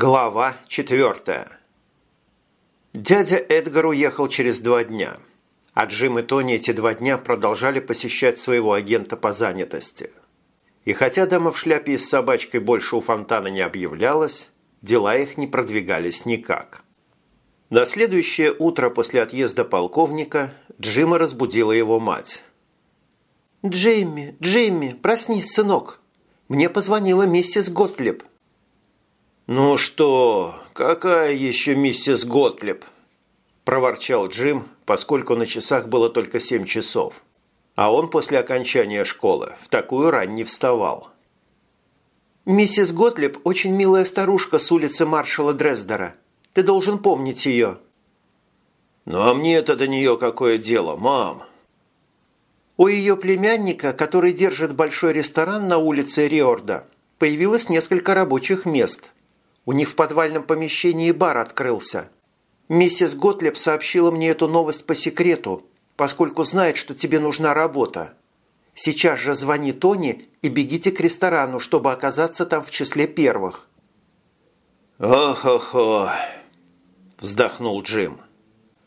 Глава четвертая. Дядя Эдгар уехал через два дня, а Джим и Тони эти два дня продолжали посещать своего агента по занятости. И хотя дама в шляпе и с собачкой больше у фонтана не объявлялась, дела их не продвигались никак. На следующее утро после отъезда полковника Джима разбудила его мать. «Джимми, Джимми, проснись, сынок! Мне позвонила миссис Готлеб». «Ну что, какая еще миссис Готлеб?» – проворчал Джим, поскольку на часах было только семь часов. А он после окончания школы в такую рань не вставал. «Миссис Готлеб очень милая старушка с улицы маршала Дрездера. Ты должен помнить ее». «Ну а мне-то до нее какое дело, мам?» У ее племянника, который держит большой ресторан на улице Риорда, появилось несколько рабочих мест. У них в подвальном помещении бар открылся. Миссис Готлеб сообщила мне эту новость по секрету, поскольку знает, что тебе нужна работа. Сейчас же звони Тони и бегите к ресторану, чтобы оказаться там в числе первых». «Ох-охо!» – вздохнул Джим.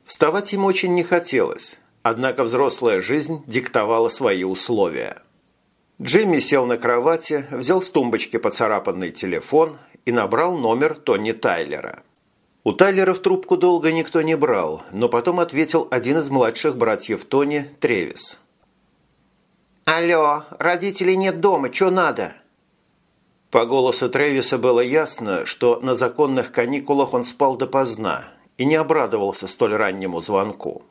Вставать ему очень не хотелось. Однако взрослая жизнь диктовала свои условия. Джимми сел на кровати, взял с тумбочки поцарапанный телефон и набрал номер Тони Тайлера. У Тайлера в трубку долго никто не брал, но потом ответил один из младших братьев Тони, Тревис. «Алло, родителей нет дома, что надо?» По голосу Тревиса было ясно, что на законных каникулах он спал допоздна и не обрадовался столь раннему звонку.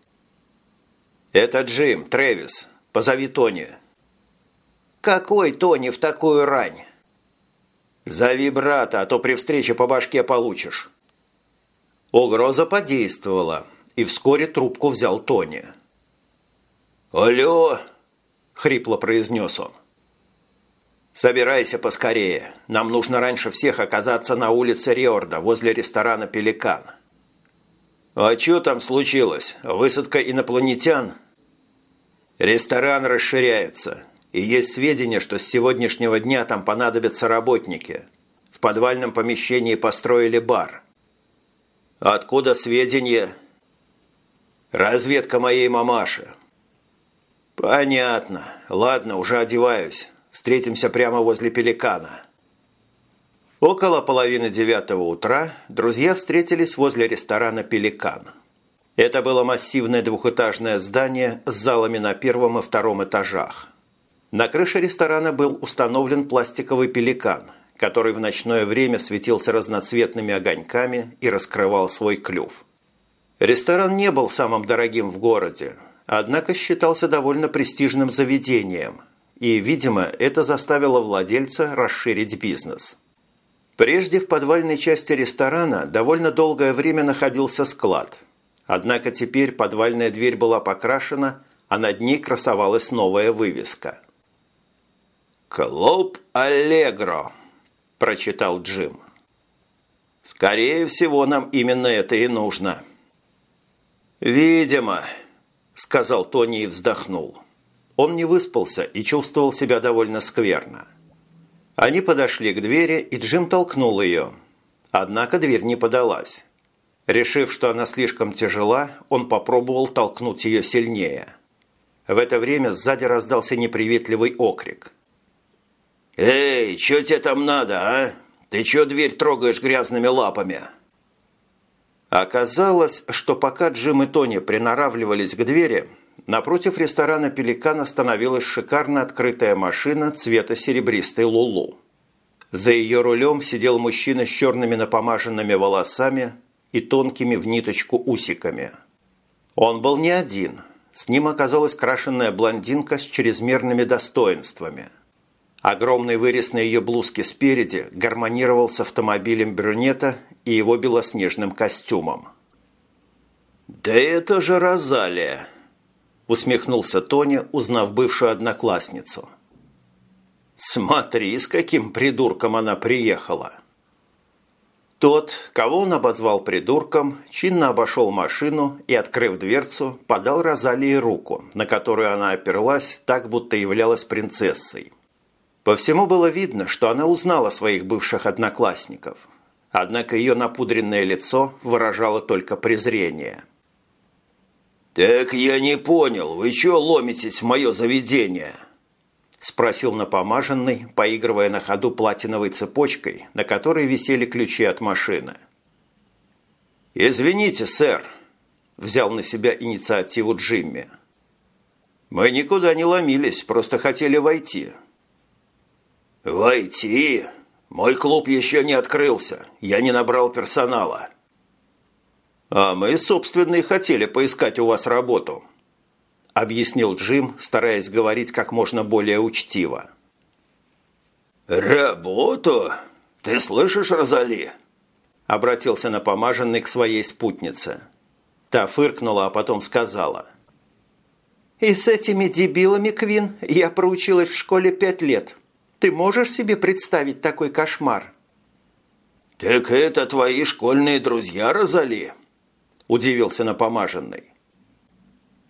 «Это Джим, Трэвис. Позови Тони». «Какой Тони в такую рань?» «Зови брата, а то при встрече по башке получишь». Угроза подействовала, и вскоре трубку взял Тони. «Алло!» – хрипло произнес он. «Собирайся поскорее. Нам нужно раньше всех оказаться на улице Риорда, возле ресторана «Пеликан». «А что там случилось? Высадка инопланетян?» «Ресторан расширяется, и есть сведения, что с сегодняшнего дня там понадобятся работники. В подвальном помещении построили бар». «Откуда сведения?» «Разведка моей мамаши». «Понятно. Ладно, уже одеваюсь. Встретимся прямо возле Пеликана». Около половины девятого утра друзья встретились возле ресторана «Пеликан». Это было массивное двухэтажное здание с залами на первом и втором этажах. На крыше ресторана был установлен пластиковый пеликан, который в ночное время светился разноцветными огоньками и раскрывал свой клюв. Ресторан не был самым дорогим в городе, однако считался довольно престижным заведением, и, видимо, это заставило владельца расширить бизнес – Прежде в подвальной части ресторана довольно долгое время находился склад. Однако теперь подвальная дверь была покрашена, а над ней красовалась новая вывеска. «Клуб Аллегро», – прочитал Джим. «Скорее всего, нам именно это и нужно». «Видимо», – сказал Тони и вздохнул. Он не выспался и чувствовал себя довольно скверно. Они подошли к двери, и Джим толкнул ее. Однако дверь не подалась. Решив, что она слишком тяжела, он попробовал толкнуть ее сильнее. В это время сзади раздался неприветливый окрик. «Эй, что тебе там надо, а? Ты что дверь трогаешь грязными лапами?» Оказалось, что пока Джим и Тони приноравливались к двери, Напротив ресторана «Пеликан» остановилась шикарно открытая машина цвета серебристой лулу. За ее рулем сидел мужчина с черными напомаженными волосами и тонкими в ниточку усиками. Он был не один. С ним оказалась крашенная блондинка с чрезмерными достоинствами. Огромный вырез на ее блузке спереди гармонировал с автомобилем брюнета и его белоснежным костюмом. «Да это же Розалия!» усмехнулся Тони, узнав бывшую одноклассницу. «Смотри, с каким придурком она приехала!» Тот, кого он обозвал придурком, чинно обошел машину и, открыв дверцу, подал Розалии руку, на которую она оперлась так, будто являлась принцессой. По всему было видно, что она узнала своих бывших одноклассников. Однако ее напудренное лицо выражало только презрение. «Так я не понял, вы чего ломитесь в мое заведение?» Спросил напомаженный, поигрывая на ходу платиновой цепочкой, на которой висели ключи от машины. «Извините, сэр», – взял на себя инициативу Джимми. «Мы никуда не ломились, просто хотели войти». «Войти? Мой клуб еще не открылся, я не набрал персонала». «А мы, собственно, и хотели поискать у вас работу», – объяснил Джим, стараясь говорить как можно более учтиво. «Работу? Ты слышишь, Розали?» – обратился напомаженный к своей спутнице. Та фыркнула, а потом сказала. «И с этими дебилами, Квин, я проучилась в школе пять лет. Ты можешь себе представить такой кошмар?» «Так это твои школьные друзья, Розали?» удивился напомаженный.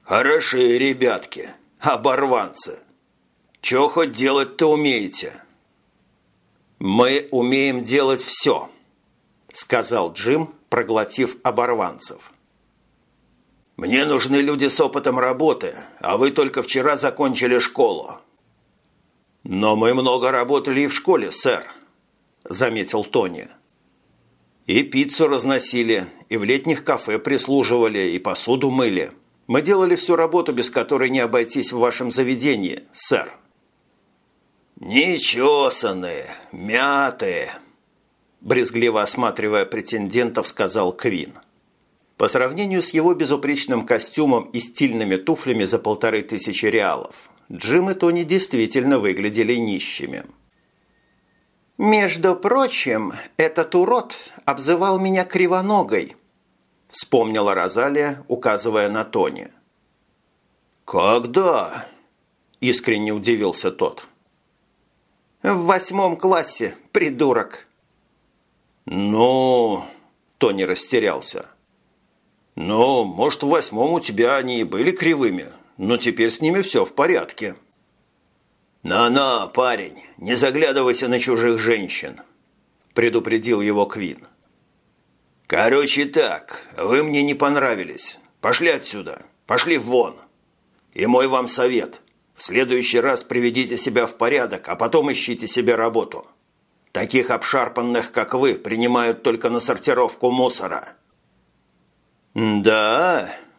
«Хорошие ребятки, оборванцы. Чего хоть делать-то умеете?» «Мы умеем делать все», – сказал Джим, проглотив оборванцев. «Мне нужны люди с опытом работы, а вы только вчера закончили школу». «Но мы много работали и в школе, сэр», – заметил Тони. И пиццу разносили, и в летних кафе прислуживали, и посуду мыли. Мы делали всю работу, без которой не обойтись в вашем заведении, сэр». «Нечесанные, мятые», – брезгливо осматривая претендентов, сказал Квин. По сравнению с его безупречным костюмом и стильными туфлями за полторы тысячи реалов, Джим и Тони действительно выглядели нищими. «Между прочим, этот урод обзывал меня кривоногой», – вспомнила Розалия, указывая на Тони. «Когда?» – искренне удивился тот. «В восьмом классе, придурок». «Ну...» – Тони растерялся. «Ну, может, в восьмом у тебя они и были кривыми, но теперь с ними все в порядке». «На-на, парень, не заглядывайся на чужих женщин», – предупредил его Квин. «Короче так, вы мне не понравились. Пошли отсюда, пошли вон. И мой вам совет. В следующий раз приведите себя в порядок, а потом ищите себе работу. Таких обшарпанных, как вы, принимают только на сортировку мусора». «Да», –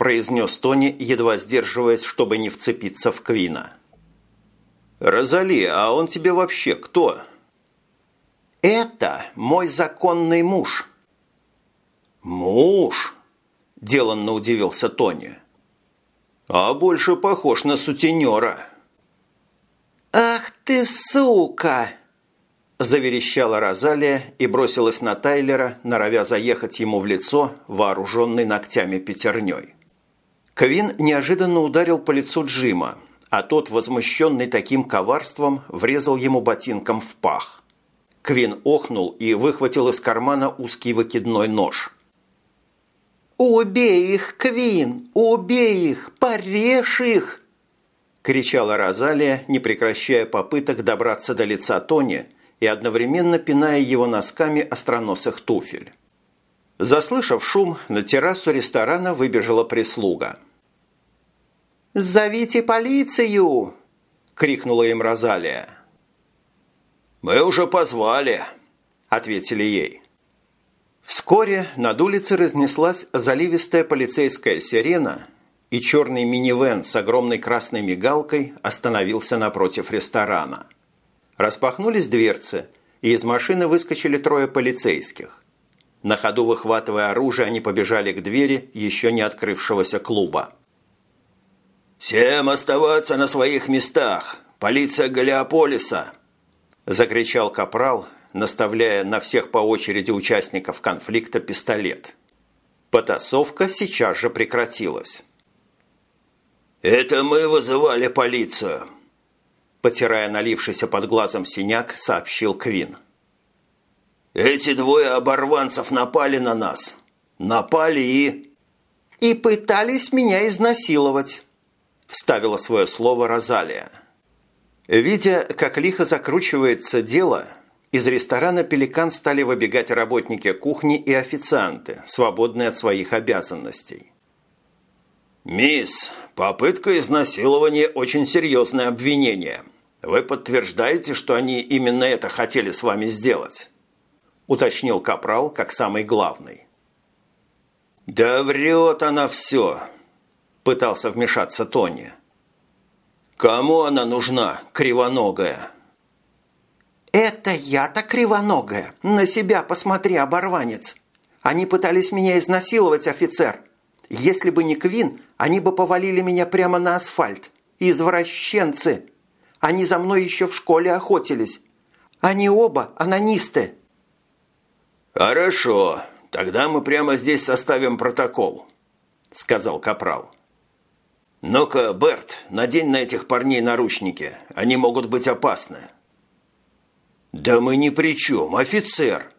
произнес Тони, едва сдерживаясь, чтобы не вцепиться в Квина. «Розали, а он тебе вообще кто?» «Это мой законный муж». «Муж?» – деланно удивился Тони. «А больше похож на сутенера». «Ах ты, сука!» – заверещала Розалия и бросилась на Тайлера, норовя заехать ему в лицо, вооруженный ногтями пятерней. Квин неожиданно ударил по лицу Джима, а тот, возмущенный таким коварством, врезал ему ботинком в пах. Квин охнул и выхватил из кармана узкий выкидной нож. «Убей их, Квин! Убей их! Порежь их!» кричала Розалия, не прекращая попыток добраться до лица Тони и одновременно пиная его носками остроносых туфель. Заслышав шум, на террасу ресторана выбежала прислуга – «Зовите полицию!» – крикнула им Розалия. «Мы уже позвали», – ответили ей. Вскоре над улицей разнеслась заливистая полицейская сирена, и черный минивэн с огромной красной мигалкой остановился напротив ресторана. Распахнулись дверцы, и из машины выскочили трое полицейских. На ходу выхватывая оружие, они побежали к двери еще не открывшегося клуба. «Всем оставаться на своих местах! Полиция Галиополиса!» Закричал Капрал, наставляя на всех по очереди участников конфликта пистолет. Потасовка сейчас же прекратилась. «Это мы вызывали полицию!» Потирая налившийся под глазом синяк, сообщил Квин. «Эти двое оборванцев напали на нас. Напали и...» «И пытались меня изнасиловать» вставила свое слово Розалия. Видя, как лихо закручивается дело, Из ресторана «Пеликан» стали выбегать работники кухни и официанты, свободные от своих обязанностей. «Мисс, попытка изнасилования – очень серьезное обвинение. Вы подтверждаете, что они именно это хотели с вами сделать?» – уточнил Капрал как самый главный. «Да врет она все!» – пытался вмешаться Тони. «Кому она нужна, кривоногая?» «Это я-то кривоногая. На себя посмотри, оборванец. Они пытались меня изнасиловать, офицер. Если бы не Квин, они бы повалили меня прямо на асфальт. Извращенцы! Они за мной еще в школе охотились. Они оба анонисты». «Хорошо. Тогда мы прямо здесь составим протокол», – сказал Капрал. «Ну-ка, Берт, надень на этих парней наручники. Они могут быть опасны». «Да мы ни при чем, офицер!»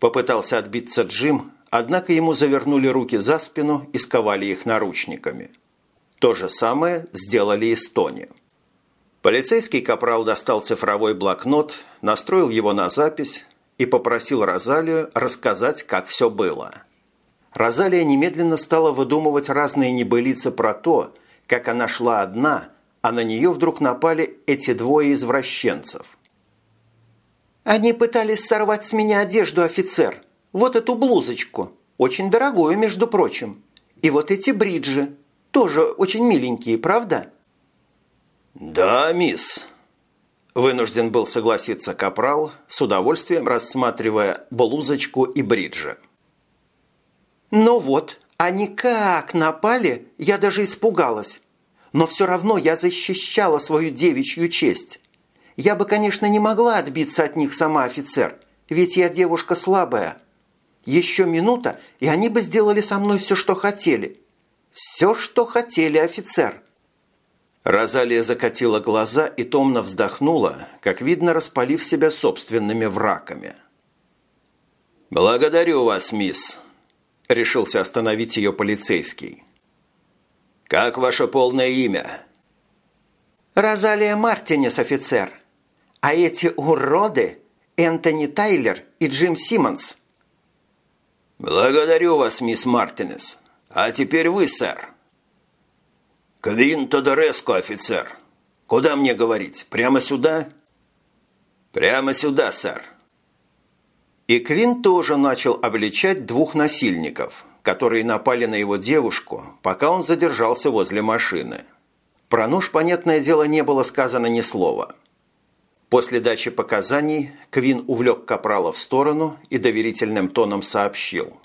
Попытался отбиться Джим, однако ему завернули руки за спину и сковали их наручниками. То же самое сделали и с Тони. Полицейский капрал достал цифровой блокнот, настроил его на запись и попросил Розалию рассказать, как все было. Розалия немедленно стала выдумывать разные небылицы про то, как она шла одна, а на нее вдруг напали эти двое извращенцев. Они пытались сорвать с меня одежду, офицер. Вот эту блузочку. Очень дорогую, между прочим. И вот эти бриджи. Тоже очень миленькие, правда? Да, мисс. Вынужден был согласиться Капрал, с удовольствием рассматривая блузочку и бриджи. Ну вот, они как напали, я даже испугалась. Но все равно я защищала свою девичью честь. Я бы, конечно, не могла отбиться от них сама, офицер, ведь я девушка слабая. Еще минута, и они бы сделали со мной все, что хотели. Все, что хотели, офицер». Розалия закатила глаза и томно вздохнула, как видно, распалив себя собственными враками. «Благодарю вас, мисс», – решился остановить ее полицейский. «Как ваше полное имя?» «Розалия Мартинес, офицер», а эти уроды – Энтони Тайлер и Джим Симмонс. «Благодарю вас, мисс Мартинес. А теперь вы, сэр». «Квин Тодореско, офицер. Куда мне говорить? Прямо сюда?» «Прямо сюда, сэр». И Квин тоже начал обличать двух насильников, которые напали на его девушку, пока он задержался возле машины. Про нож, понятное дело, не было сказано ни слова – После дачи показаний Квин увлек Капрала в сторону и доверительным тоном сообщил.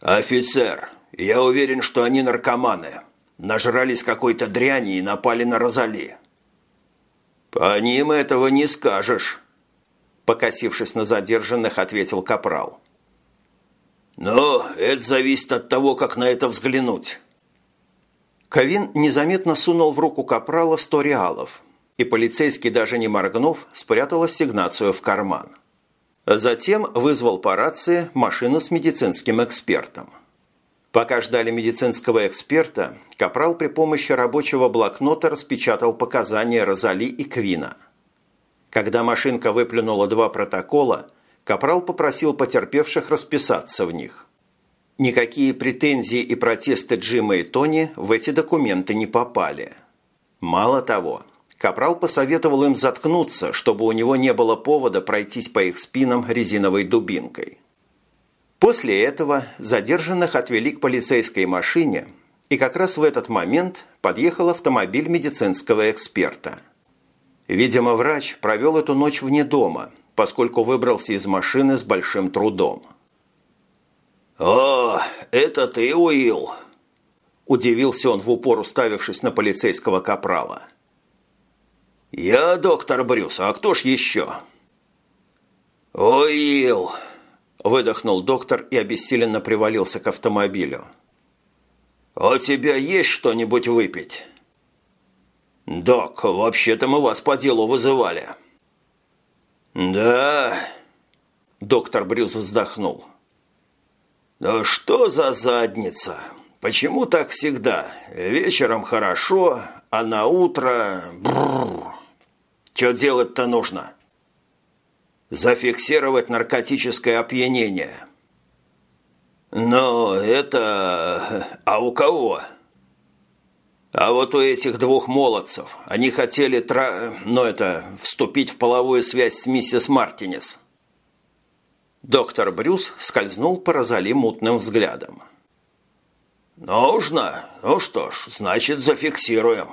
«Офицер, я уверен, что они наркоманы. Нажрались какой-то дряни и напали на Розали». «По ним этого не скажешь», – покосившись на задержанных, ответил Капрал. «Но это зависит от того, как на это взглянуть». Кавин незаметно сунул в руку Капрала сто реалов – и полицейский, даже не моргнув, спрятал ассигнацию в карман. Затем вызвал по рации машину с медицинским экспертом. Пока ждали медицинского эксперта, Капрал при помощи рабочего блокнота распечатал показания Розали и Квина. Когда машинка выплюнула два протокола, Капрал попросил потерпевших расписаться в них. Никакие претензии и протесты Джима и Тони в эти документы не попали. Мало того, Капрал посоветовал им заткнуться, чтобы у него не было повода пройтись по их спинам резиновой дубинкой. После этого задержанных отвели к полицейской машине, и как раз в этот момент подъехал автомобиль медицинского эксперта. Видимо, врач провел эту ночь вне дома, поскольку выбрался из машины с большим трудом. «О, это ты, Уилл!» Удивился он в упор, уставившись на полицейского капрала – «Я доктор Брюс, а кто ж еще?» «Уилл!» – выдохнул доктор и обессиленно привалился к автомобилю. «У тебя есть что-нибудь выпить?» «Док, вообще-то мы вас по делу вызывали». «Да...» – доктор Брюс вздохнул. «Да что за задница? Почему так всегда? Вечером хорошо, а на утро... Бррр. Что делать-то нужно?» Зафиксировать наркотическое опьянение. Но это... А у кого? А вот у этих двух молодцев. Они хотели, тра... ну это, вступить в половую связь с миссис Мартинес. Доктор Брюс скользнул по Розали мутным взглядом. «Нужно? Ну что ж, значит, зафиксируем».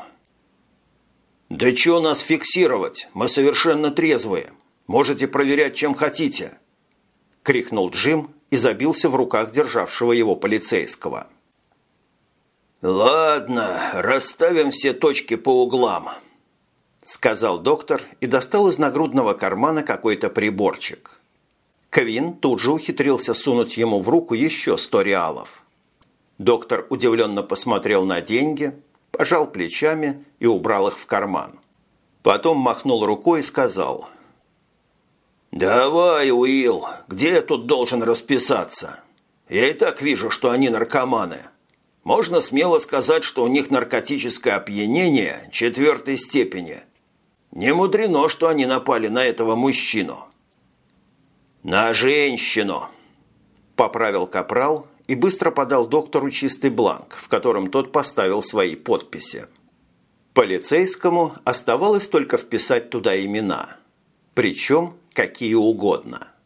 «Да что нас фиксировать? Мы совершенно трезвые. Можете проверять, чем хотите!» – крикнул Джим и забился в руках державшего его полицейского. «Ладно, расставим все точки по углам», – сказал доктор и достал из нагрудного кармана какой-то приборчик. Квин тут же ухитрился сунуть ему в руку еще сто реалов. Доктор удивленно посмотрел на деньги, пожал плечами и убрал их в карман. Потом махнул рукой и сказал – «Давай, Уилл, где я тут должен расписаться? Я и так вижу, что они наркоманы. Можно смело сказать, что у них наркотическое опьянение четвертой степени. Не мудрено, что они напали на этого мужчину». «На женщину», – поправил Капрал и быстро подал доктору чистый бланк, в котором тот поставил свои подписи. Полицейскому оставалось только вписать туда имена. Причем какие угодно –